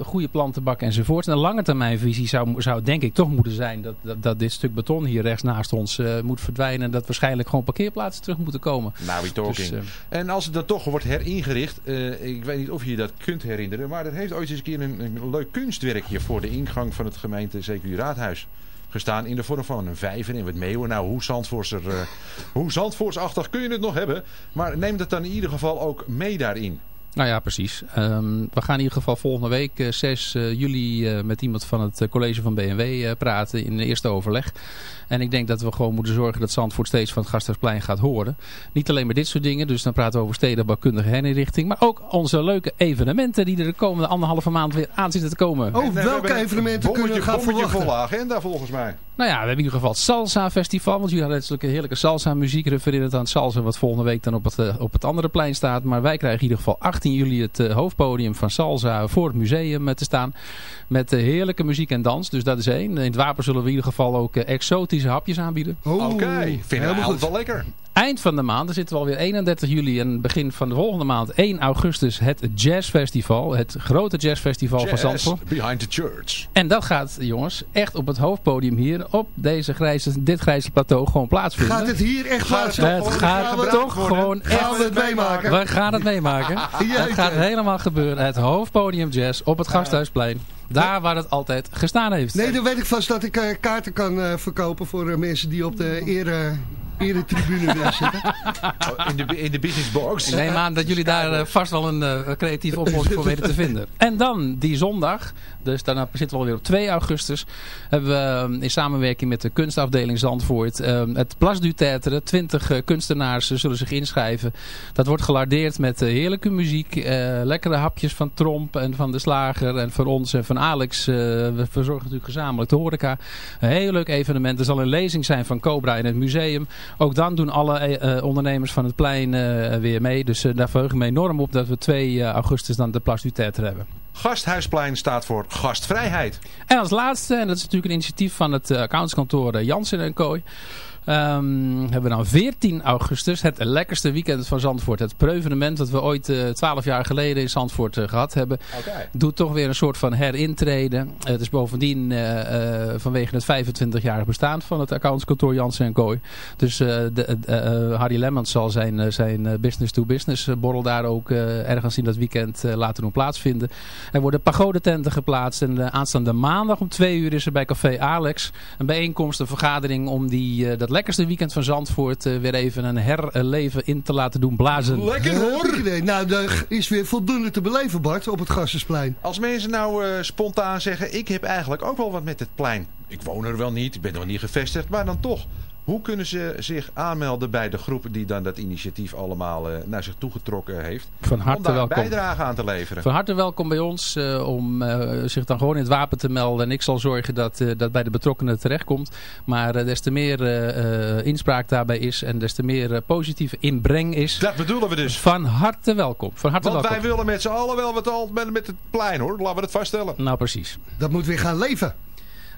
Goede plantenbak enzovoort. En een lange termijn visie zou, zou denk ik toch moeten zijn dat, dat, dat dit stuk beton hier rechts naast ons eh, moet verdwijnen. En dat waarschijnlijk gewoon parkeerplaatsen terug moeten komen. Nou, we talking. Dus, eh, en als het dan toch wordt heringericht, eh, ik weet niet of je je dat kunt herinneren, maar er heeft ooit eens een keer een, een leuk kunstwerkje voor de ingang van het gemeente CQ Raadhuis gestaan in de vorm van een vijver en wat meeuwen. Nou, hoe Zandvoortser, eh, hoe Zandvoortsachtig kun je het nog hebben, maar neem dat dan in ieder geval ook mee daarin. Nou ja, precies. Ehm, we gaan in ieder geval volgende week, eh, 6 eh, juli, eh, met iemand van het eh, college van BMW eh, praten in de eerste overleg. En ik denk dat we gewoon moeten zorgen dat Zandvoort steeds van het Gasthuisplein gaat horen. Niet alleen maar dit soort dingen, dus dan praten we over stedenbouwkundige herinrichting. Maar ook onze leuke evenementen die er de komende anderhalve maand weer aan zitten te komen. Oh, welke evenementen kunnen we gaan verwachten? volle agenda volgens mij. Nou ja, we hebben in ieder geval het Salsa Festival. Want jullie hadden natuurlijk een heerlijke salsa muziek. Refererend aan het salsa wat volgende week dan op het, eh, op het andere plein staat. Maar wij krijgen in ieder geval 18 juli het eh, hoofdpodium van salsa voor het museum eh, te staan. Met eh, heerlijke muziek en dans. Dus dat is één. In het wapen zullen we in ieder geval ook exotische hapjes aanbieden. Oké, vind ik helemaal eigenlijk goed. wel lekker. Eind van de maand, dan zitten we alweer 31 juli en begin van de volgende maand 1 augustus het Jazzfestival. Het grote jazzfestival van Zandvoort. behind the church. En dat gaat, jongens, echt op het hoofdpodium hier op deze grijze, dit grijze plateau gewoon plaatsvinden. Gaat het hier echt plaatsen? Het Gaan gaat we- toch gewoon echt... Gaan we het meemaken? We gaan het meemaken. [laughs] Het gaat helemaal gebeuren. Het hoofdpodium jazz op het Gasthuisplein. Daar waar het altijd gestaan heeft. Nee, dan weet ik vast dat ik eh, kaarten kan eh, verkopen voor eh, mensen die op de ere, eretribune willen zitten. Oh, in, de, in de business box. Ik neem aan dat jullie daar eh, vast wel een eh, creatieve oplossing voor weten te vinden. [laughs] En dan die zondag, dus daarna zitten we alweer op 2 augustus, hebben we eh, in samenwerking met de kunstafdeling Zandvoort eh, het Place du Théâtre. 20 eh, kunstenaars zullen zich inschrijven. Dat wordt gelardeerd met heerlijke muziek, eh, lekkere hapjes van Tromp en van de Slager en van ons en van Alex. Eh, we verzorgen natuurlijk gezamenlijk de horeca. Een heel leuk evenement. Er zal een lezing zijn van Cobra in het museum. Ook dan doen alle eh, eh, ondernemers van het plein eh, weer mee. Dus daar verheug ik me enorm op dat we 2 eh, augustus dan de Place du Théâtre hebben. Gasthuisplein staat voor gastvrijheid. En als laatste, en dat is natuurlijk een initiatief van het accountskantoor Jansen en Kooi. Ehm, hebben we dan 14 augustus, het lekkerste weekend van Zandvoort. Het preuvenement dat we ooit eh 12 jaar geleden in Zandvoort eh, gehad hebben. Doet toch weer een soort van herintreden. het is bovendien eh, vanwege het 25-jarig bestaan van het accountskantoor Jansen en Kooi. Dus de, Harry Lemmens zal zijn, zijn business-to-business borrel daar ook ergens in dat weekend laten doen plaatsvinden. Er worden pagodententen geplaatst. En de aanstaande maandag om twee uur is er bij Café Alex een bijeenkomst, een vergadering om die, dat lekkerste weekend van Zandvoort eh, weer even een herleven in te laten doen blazen. Lekker hoor! Nee, nou, er is weer voldoende te beleven, Bart, op het Gassersplein. Als mensen nou eh, spontaan zeggen, ik heb eigenlijk ook wel wat met het plein. Ik woon er wel niet, ik ben er wel niet gevestigd, maar dan toch. Hoe kunnen ze zich aanmelden bij de groep die dan dat initiatief allemaal eh, naar zich toegetrokken heeft? Van harte om daar welkom. een bijdrage aan te leveren. Van harte welkom bij ons eh, om eh, zich dan gewoon in het wapen te melden. En ik zal zorgen dat eh, dat bij de betrokkenen terechtkomt. Maar des te meer eh, eh, inspraak daarbij is en des te meer positieve inbreng is. Dat bedoelen we dus. Van harte welkom. Van harte Want welkom. wij willen met z'n allen wel wat al met, met het plein hoor. Laten we dat vaststellen. Nou precies. Dat moet weer gaan leven.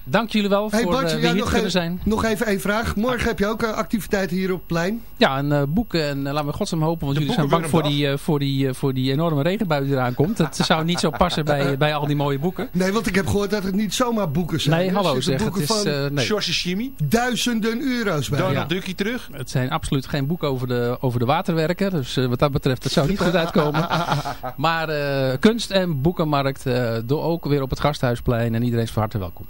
Dank jullie wel Hey voor Bart, eh, ja, hier nog, te kunnen zijn. nog even één vraag. Morgen heb je ook eh, activiteiten hier op het plein. Ja, en eh, boeken. En uh, laten we godsnaam hopen, want De jullie zijn bang voor die, eh, voor, die, eh, voor die enorme regenbui die eraan komt. Het zou niet zo passen bij, [laughs] bij al die mooie boeken. Nee, want ik heb gehoord dat het niet zomaar boeken zijn. Nee, hallo zitten zeg. Het boeken is, van eh, nee. George Chimie. duizenden euro's bij. Ja. Ducky terug. Het zijn absoluut geen boeken over de, over de waterwerken. Dus eh, wat dat betreft, het zou niet goed uitkomen. [laughs] Maar eh, kunst- en boekenmarkt, eh door ook weer op het Gasthuisplein. En iedereen is van harte welkom.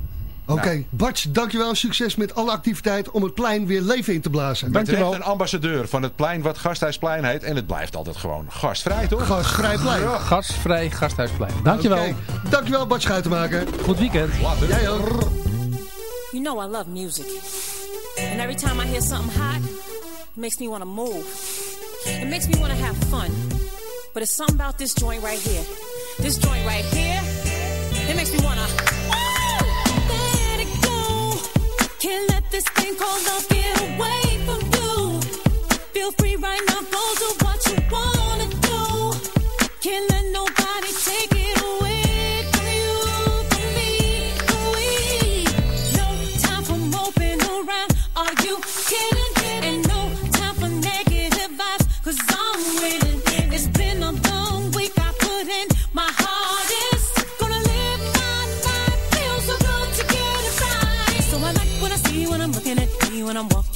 Nou. Oké, okay. Bart, dankjewel. Succes met alle activiteit om het plein weer leven in te blazen. Dankjewel. een ambassadeur van het plein wat Gasthuisplein heet. En het blijft altijd gewoon gastvrij, toch? Gastvrij plein. Gastvrij Gasthuisplein. Dankjewel. Dankjewel Bart Schuitenmaker. Goed weekend. Later. Jij hoor. You know I love music. And every time I hear something hot, makes me want to move. It makes me want to have fun. But it's something about this joint right here. This joint right here, it makes me want to... Can't let this thing called love get away from you. Feel free right now, go do what you wanna do. Can't let nobody take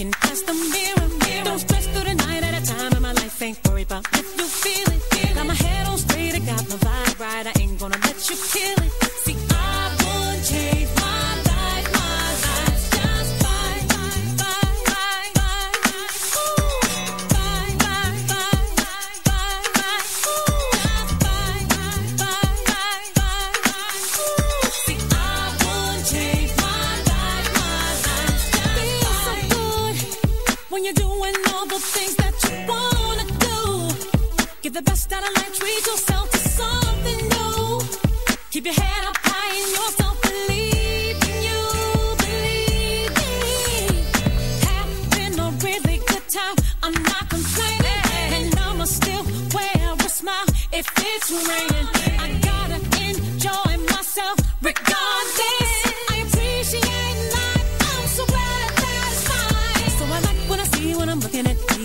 looking past the mirror. mirror. Don't stress through the night at a time, and my life ain't worried about if you feel it. Feel got my head on straight, I got my vibe right. I ain't gonna let you kill it.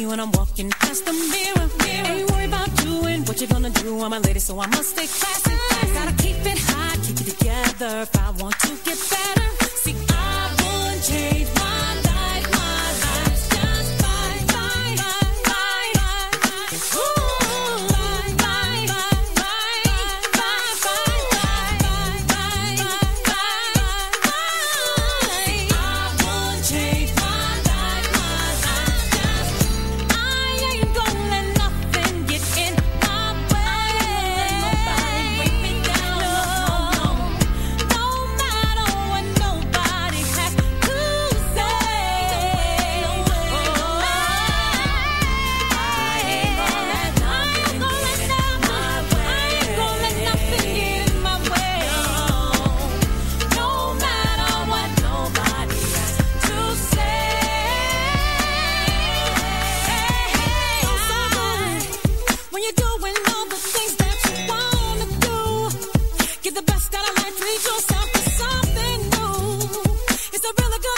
when I'm walking past the mirror. mirror. Ain't worried about doing what you're gonna do. I'm a lady, so I must stay classy. Gotta keep it high, keep it together if I want to get better. the really good.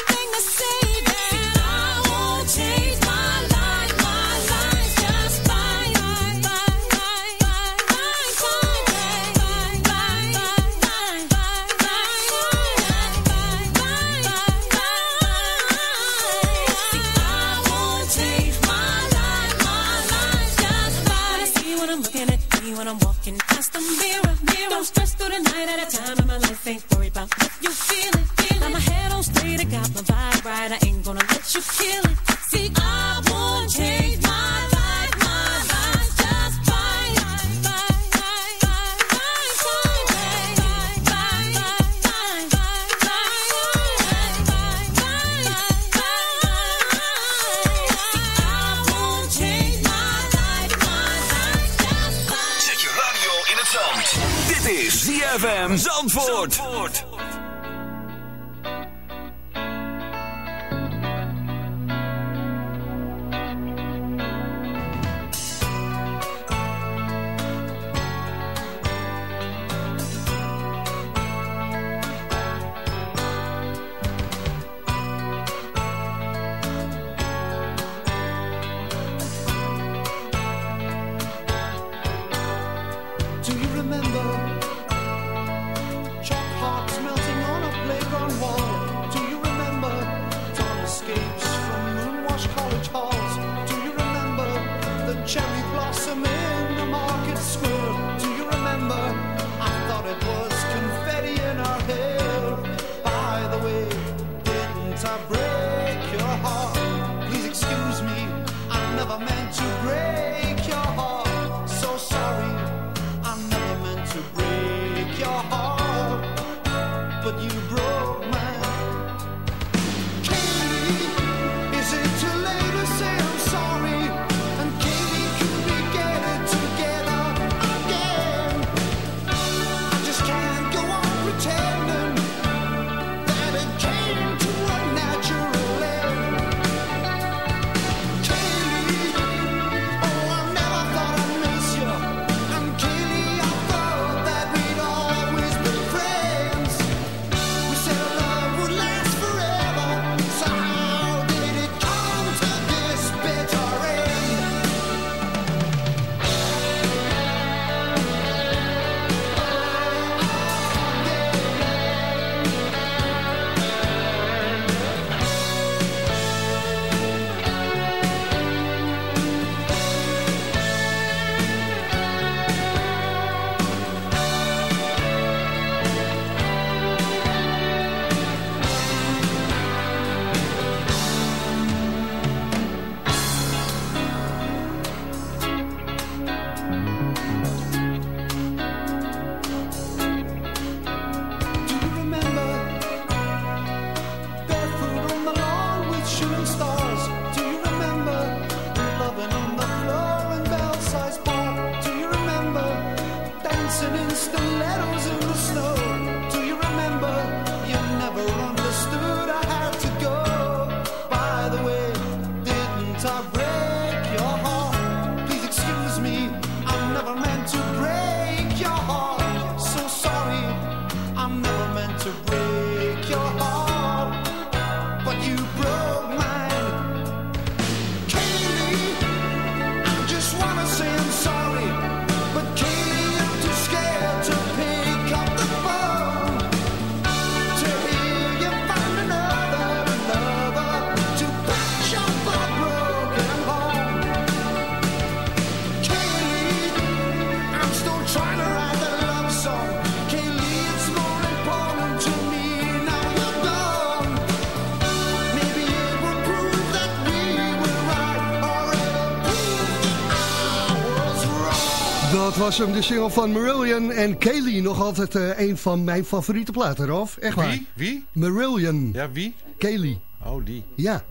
Was hem, de single van Marillion en Kaylee. Nog altijd eh, een van mijn favoriete platen, Rolf. Echt waar. Wie? Wie? Marillion. Ja, wie? Kaylee. Oh, die. Ja.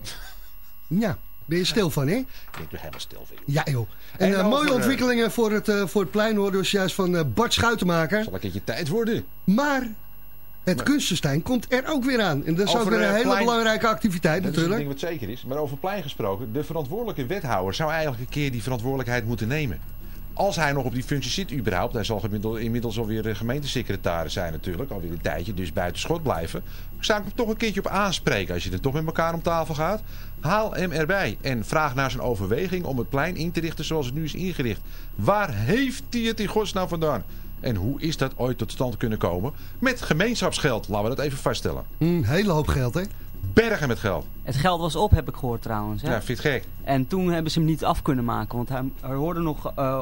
Ja. Ben je stil van, hè? Ik ben helemaal stil van. Ja, joh. En, En eh, mooie eh, ontwikkelingen voor het, eh, voor het plein hoorden dus juist van Bart Schuitenmaker. Zal een keertje tijd worden. Maar het Kunstenstein komt er ook weer aan. En dat is Over, ook weer een hele plein- belangrijke activiteit Dat is een natuurlijk. ding wat zeker is. Maar over plein gesproken, de verantwoordelijke wethouder zou eigenlijk een keer die verantwoordelijkheid moeten nemen. Als hij nog op die functie zit überhaupt, hij zal inmiddels alweer eh, gemeentesecretaris zijn natuurlijk, alweer een tijdje, dus buiten schot blijven. Zou ik hem toch een keertje op aanspreken als je er toch met elkaar om tafel gaat? Haal hem erbij en vraag naar zijn overweging om het plein in te richten zoals het nu is ingericht. Waar heeft hij het in godsnaam vandaan? En hoe is dat ooit tot stand kunnen komen? Met gemeenschapsgeld, laten we dat even vaststellen. Een hele hoop geld, hè? Bergen met geld. Het geld was op, heb ik gehoord trouwens. Hè? Ja, vind je het gek? En toen hebben ze hem niet af kunnen maken, want hij, er hoorden nog eh,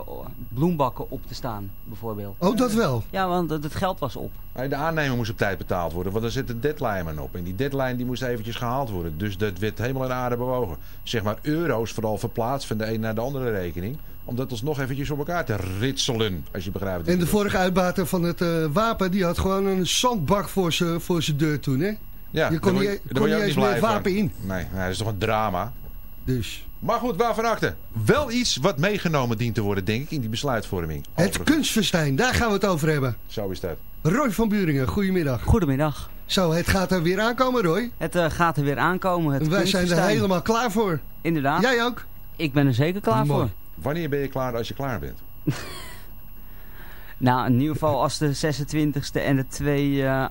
bloembakken op te staan, bijvoorbeeld. Oh, dat wel? Ja, want het het geld was op. De aannemer moest op tijd betaald worden, want er zit een deadline aan op. En die deadline die moest eventjes gehaald worden. Dus dat werd helemaal in aarde bewogen. Zeg maar euro's vooral verplaatst van de een naar de andere rekening. Om dat ons nog eventjes op elkaar te ritselen, als je begrijpt. En de vorige uitbater van het eh, wapen, die had gewoon een zandbak voor zijn voor zijn deur toen, hè? Ja, je kon word je niet eens meer wapen in. Nee, nee, dat is toch een drama. Dus. Maar goed, waarvan acte? Wel iets wat meegenomen dient te worden, denk ik, in die besluitvorming. Het kunstfestijn, daar gaan we het over hebben. Zo is dat. Roy van Buringen, goedemiddag. Goedemiddag. Zo, het gaat er weer aankomen, Roy. Het eh, gaat er weer aankomen. Het wij zijn er helemaal klaar voor. Inderdaad. Jij ook? Ik ben er zeker klaar Mooi. voor. Wanneer ben je klaar als je klaar bent? [laughs] Nou, in ieder geval als de 26e en de 2, eh,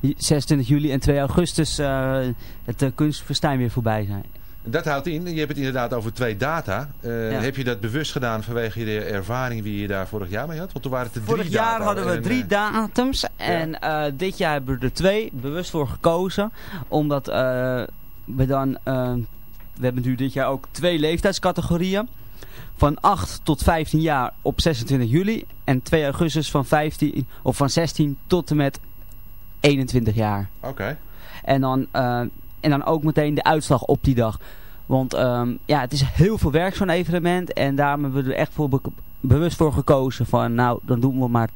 26 juli en 2 augustus eh, het eh, kunstfestijn weer voorbij zijn. Dat houdt in, je hebt het inderdaad over twee data. Eh, Ja. Heb je dat bewust gedaan vanwege de ervaring die je daar vorig jaar mee had? Want toen waren het er Vorig drie jaar hadden we En, drie datums en dit jaar hebben we er twee bewust voor gekozen. Omdat we dan, we hebben nu dit jaar ook twee leeftijdscategorieën. Van 8 tot 15 jaar op 26 juli en 2 augustus van, 15, of van 16 tot en met 21 jaar. Oké. En dan, eh, en dan ook meteen de uitslag op die dag. Want ehm, ja, het is heel veel werk zo'n evenement. En daarom hebben we er echt voor be- bewust voor gekozen. Van nou, dan doen we maar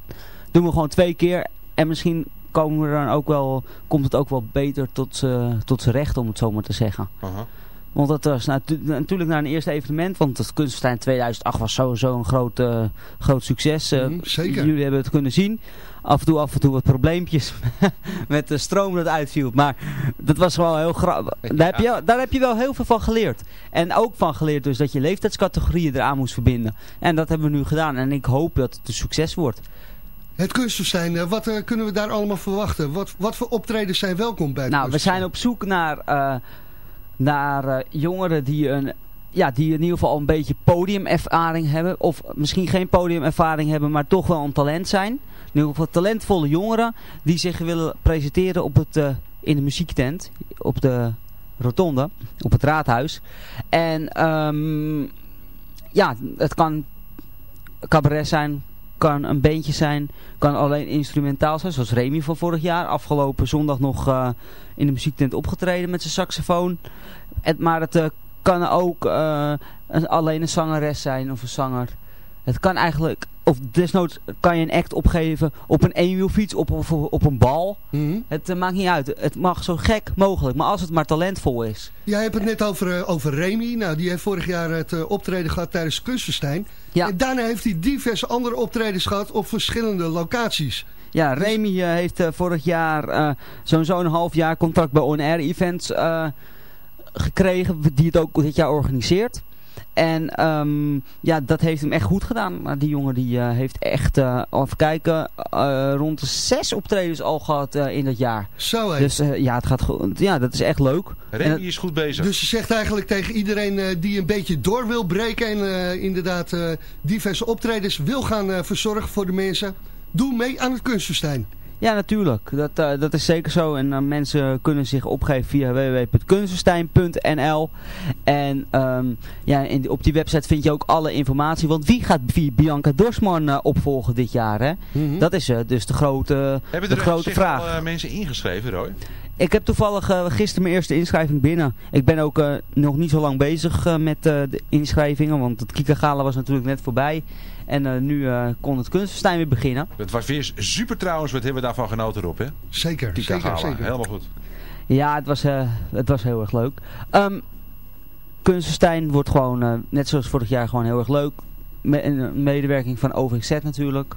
doen we gewoon twee keer. En misschien komen we dan ook wel, komt het ook wel beter tot z'n tot z'n recht, om het zo maar te zeggen. Aha. Want dat was natu- natuurlijk naar een eerste evenement. Want het Kunstfestijn 2008 was sowieso een groot, eh, groot succes. Eh, Mhm, zeker. Jullie hebben het kunnen zien. Af en toe, af en toe wat probleempjes [laughs] met de stroom dat uitviel. Maar dat was gewoon heel grappig. Daar, heb je, daar heb je wel heel veel van geleerd. En ook van geleerd dus dat je leeftijdscategorieën eraan moest verbinden. En dat hebben we nu gedaan. En ik hoop dat het een succes wordt. Het kunstfestijn, eh, wat kunnen we daar allemaal verwachten? Wat, wat voor optredens zijn welkom bij het Nou, we zijn op zoek naar, naar eh, jongeren die, een, ja, die in ieder geval een beetje podiumervaring hebben. Of misschien geen podiumervaring hebben, maar toch wel een talent zijn. In ieder geval talentvolle jongeren die zich willen presenteren op het, eh, in de muziektent. Op de rotonde, op het raadhuis. En ehm, ja, het kan cabaret zijn, kan een bandje zijn, kan alleen instrumentaal zijn, zoals Remy van vorig jaar. Afgelopen zondag nog eh, in de muziektent opgetreden met zijn saxofoon. Het, maar het eh, kan ook eh, een, alleen een zangeres zijn of een zanger. Het kan eigenlijk, of desnoods kan je een act opgeven op een eenwielfiets, op, of op een bal. Mhm. Het maakt niet uit. Het mag zo gek mogelijk, maar als het maar talentvol is. Jij hebt het net over, over Remy. Nou, die heeft vorig jaar het optreden gehad tijdens het kunstfestijn. Ja. En daarna heeft hij diverse andere optredens gehad op verschillende locaties. Ja, Remy eh, heeft eh, vorig jaar eh, zo'n zo'n half jaar contract bij On Air Events gekregen, die het ook dit jaar organiseert. En ehm, ja, dat heeft hem echt goed gedaan. Maar die jongen die eh, heeft echt, eh al even kijken, eh, rond de zes optredens al gehad eh, in dat jaar. Zo hé. Dus eh, ja, het gaat goed. Ja, dat is echt leuk. Remy is goed bezig. Dus je zegt eigenlijk tegen iedereen eh, die een beetje door wil breken... en eh, inderdaad eh, diverse optredens wil gaan eh, verzorgen voor de mensen... doe mee aan het kunstfestijn. Ja, natuurlijk. Dat, eh, dat is zeker zo. En eh, mensen kunnen zich opgeven via www.kunstenstein.nl. En ehm, ja, in, op die website vind je ook alle informatie. Want wie gaat via Bianca Dorsman eh, opvolgen dit jaar? Hè? Dat is dus de grote, Hebben de grote vraag. eh, mensen ingeschreven, Roy? Ik heb toevallig eh, gisteren mijn eerste inschrijving binnen. Ik ben ook eh, nog niet zo lang bezig eh, met eh, de inschrijvingen, want het Kika Gala was natuurlijk net voorbij. En eh, nu eh, kon het kunstfestijn weer beginnen. Het was weer super trouwens, wat hebben we daarvan genoten Rob, hè? Zeker, Kika zeker, Gala, zeker. helemaal goed. Ja, het was, eh, het was heel erg leuk. Ehm Kunstenstein wordt gewoon, eh, net zoals vorig jaar, gewoon heel erg leuk. Met een medewerking van OVZ natuurlijk.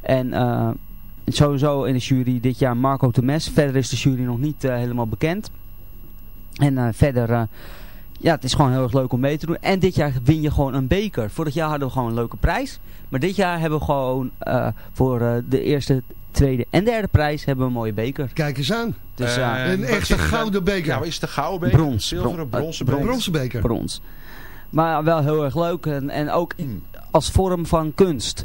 En eh, sowieso in de jury dit jaar Marco Temes. Verder is de jury nog niet eh, helemaal bekend. En eh, verder, eh, ja, het is gewoon heel erg leuk om mee te doen. En dit jaar win je gewoon een beker. Vorig jaar hadden we gewoon een leuke prijs. Maar dit jaar hebben we gewoon eh, voor de eerste, tweede en derde prijs hebben we een mooie beker. Kijk eens aan. Dus, een echte gouden beker. Ja, maar is het de gouden beker? Brons. Zilveren, Bron- bronzen beker? Bronzen beker. Brons. Maar wel heel erg leuk. En, en ook Hmm. als vorm van kunst.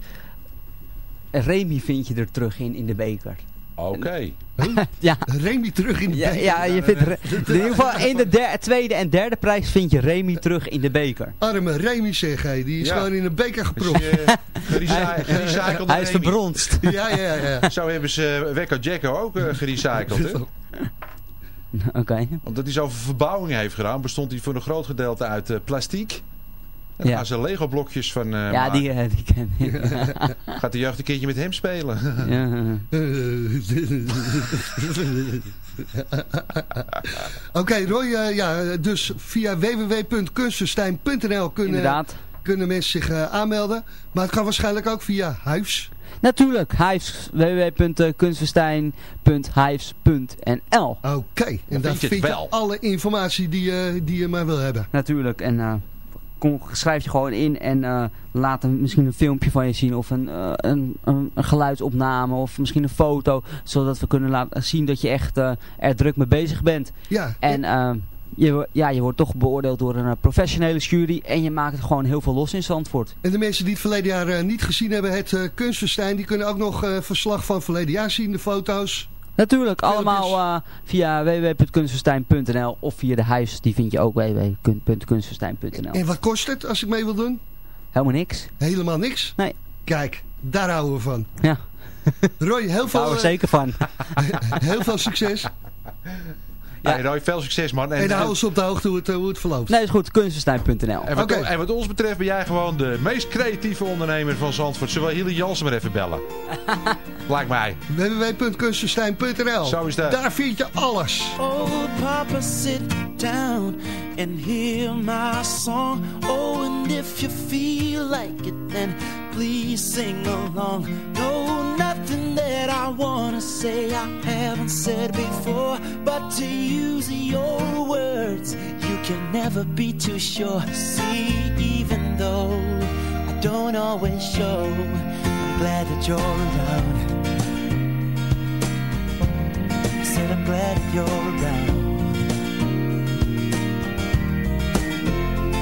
Remy vind je er terug in, in de beker. Oké. [laughs] ja. Remy terug in de Ja, beker. ja, je vindt Re- in ieder geval in de der- tweede en derde prijs vind je Remy terug in de beker. Arme Remy zeg hij, die is Ja. gewoon in een beker gepropt. Dus, eh, gerecy- gerecyclede Hij is Remy. verbronst. [laughs] Ja, ja, ja. Zo hebben ze uh, Wekko Jacko ook eh, gerecycled, hè? [laughs] Oké. Omdat hij zoveel verbouwing heeft gedaan, bestond hij voor een groot gedeelte uit eh, plastiek. En dan Ja. gaan ze Lego blokjes van eh, Ja, die, eh, die ken ik. [laughs] Gaat de jeugd een keertje met hem spelen. Ja. [laughs] Oké, Roy, eh, ja, dus via www.kunstenstein.nl kunnen, Inderdaad. kunnen mensen zich eh, aanmelden. Maar het kan waarschijnlijk ook via Huis. Natuurlijk, Hives, www.kunstverstijn.hives.nl Oké, en daar vind je vind het je wel. alle informatie die, je die je maar wil hebben. Natuurlijk, en eh, kom, schrijf je gewoon in en eh, laat een, misschien een filmpje van je zien of een, eh, een, een, een geluidsopname of misschien een foto. Zodat we kunnen laten zien dat je echt eh, er druk mee bezig bent. Ja, En je, ja, je wordt toch beoordeeld door een professionele jury en je maakt gewoon heel veel los in Zandvoort. En de mensen die het verleden jaar niet gezien hebben, het Kunstenstein, die kunnen ook nog verslag van verleden jaar zien, de foto's. Natuurlijk, allemaal eh, via www.kunstverstijn.nl of via de huis, die vind je ook www.kunstverstijn.nl. En wat kost het als ik mee wil doen? Helemaal niks. Helemaal niks? Nee. Kijk, daar houden we van. Ja, Roy, heel daar veel, hou er eh, zeker van. [laughs] heel veel succes. Ja. Hey, Roy, veel succes man. En dan houden ze op de hoogte hoe het, eh, hoe het verloopt. Nee, is goed, kunstverstijn.nl. En en wat ons betreft ben jij gewoon de meest creatieve ondernemer van Zandvoort. Zullen we Hilly Jansen maar even bellen? [laughs] Lijkt mij. www.kunstenstein.nl Zo is dat. Daar vind je alles. Oh, Papa, sit down and hear my song. Oh, and if you feel like it, then please sing along. No, nothing that I wanna say I haven't said before. But to use your words, you can never be too sure. See, even though I don't always show, I'm glad that you're around. said I'm glad you're around.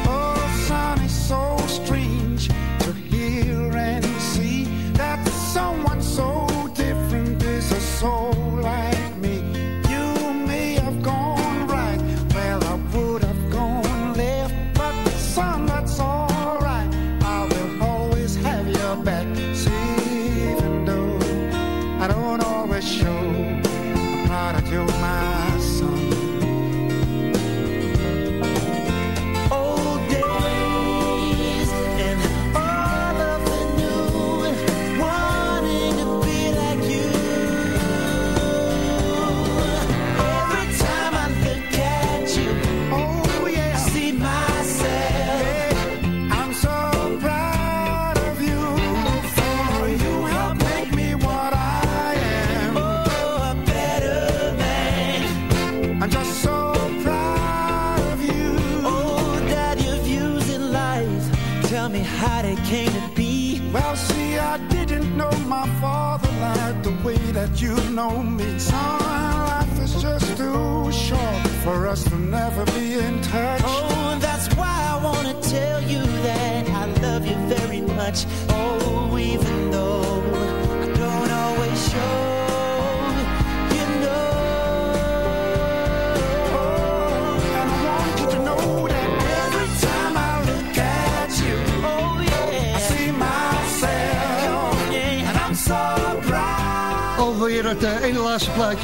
Oh, son, it's so strange to hear and see that someone so different is a soul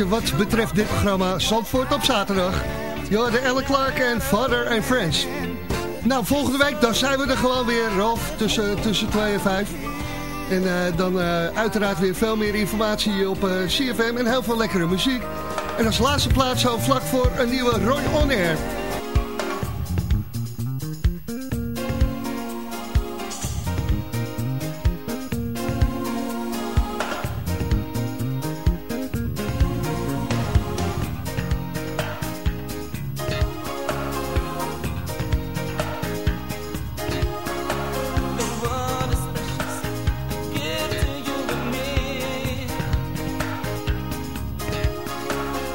wat betreft dit programma Zandvoort op zaterdag. Joh, de Elle Clark en Father and Friends. Nou, volgende week dan zijn we er gewoon weer, Rolf, tussen, tussen 2 en 5. En eh, dan eh, uiteraard weer veel meer informatie op eh, CFM en heel veel lekkere muziek. En als laatste plaats zo vlak voor een nieuwe Roy On Air.